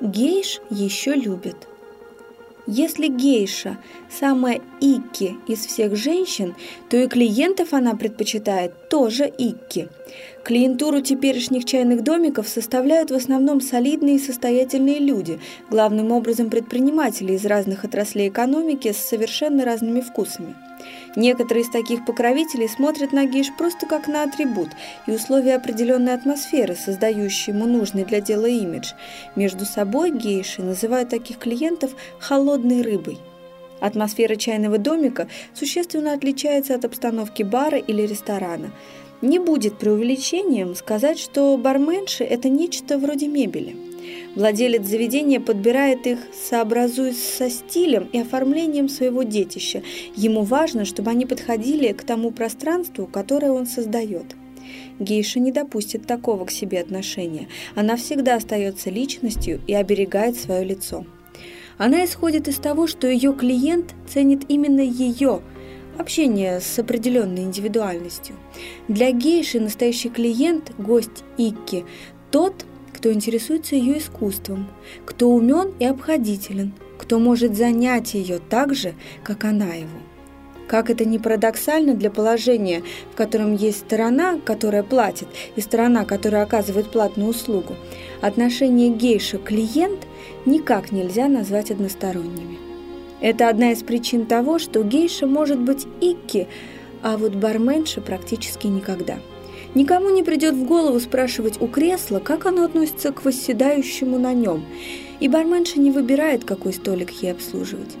Гейш еще любят. Если гейша самая икки из всех женщин, то и клиентов она предпочитает тоже икки. Клиентуру теперешних чайных домиков составляют в основном солидные и состоятельные люди, главным образом предприниматели из разных отраслей экономики с совершенно разными вкусами. Некоторые из таких покровителей смотрят на гейш просто как на атрибут и условия определенной атмосферы, создающей ему нужный для дела имидж. Между собой гейши называют таких клиентов «холодной рыбой». Атмосфера чайного домика существенно отличается от обстановки бара или ресторана. Не будет преувеличением сказать, что барменши – это нечто вроде мебели – Владелец заведения подбирает их, сообразуясь со стилем и оформлением своего детища. Ему важно, чтобы они подходили к тому пространству, которое он создает. Гейша не допустит такого к себе отношения. Она всегда остается личностью и оберегает свое лицо. Она исходит из того, что ее клиент ценит именно ее, общение с определенной индивидуальностью. Для гейши настоящий клиент, гость Икки, тот, кто интересуется ее искусством, кто умен и обходителен, кто может занять ее так же, как она его. Как это не парадоксально для положения, в котором есть сторона, которая платит, и сторона, которая оказывает платную услугу, отношение гейша-клиент никак нельзя назвать односторонними. Это одна из причин того, что гейша может быть икки, а вот барменша практически никогда – Никому не придет в голову спрашивать у кресла, как оно относится к восседающему на нем, и барменша не выбирает, какой столик ей обслуживать.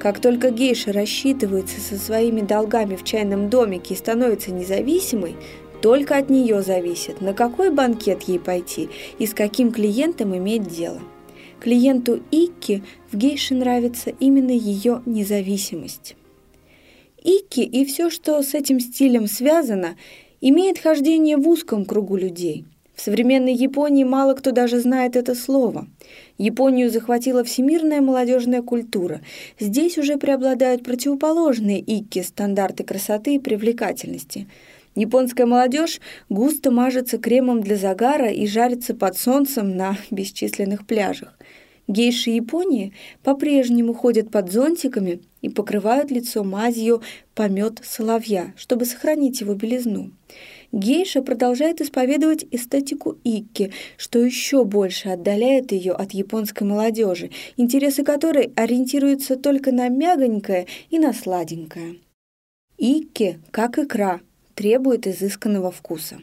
Как только гейша рассчитывается со своими долгами в чайном домике и становится независимой, только от нее зависит, на какой банкет ей пойти и с каким клиентом иметь дело. Клиенту Икки в гейше нравится именно ее независимость. Икки и все, что с этим стилем связано – имеет хождение в узком кругу людей. В современной Японии мало кто даже знает это слово. Японию захватила всемирная молодежная культура. Здесь уже преобладают противоположные икки, стандарты красоты и привлекательности. Японская молодежь густо мажется кремом для загара и жарится под солнцем на бесчисленных пляжах. Гейши Японии по-прежнему ходят под зонтиками и покрывают лицо мазью помет соловья, чтобы сохранить его белизну. Гейша продолжает исповедовать эстетику икки, что еще больше отдаляет ее от японской молодежи, интересы которой ориентируются только на мягонькое и на сладенькое. Икки, как икра, требует изысканного вкуса.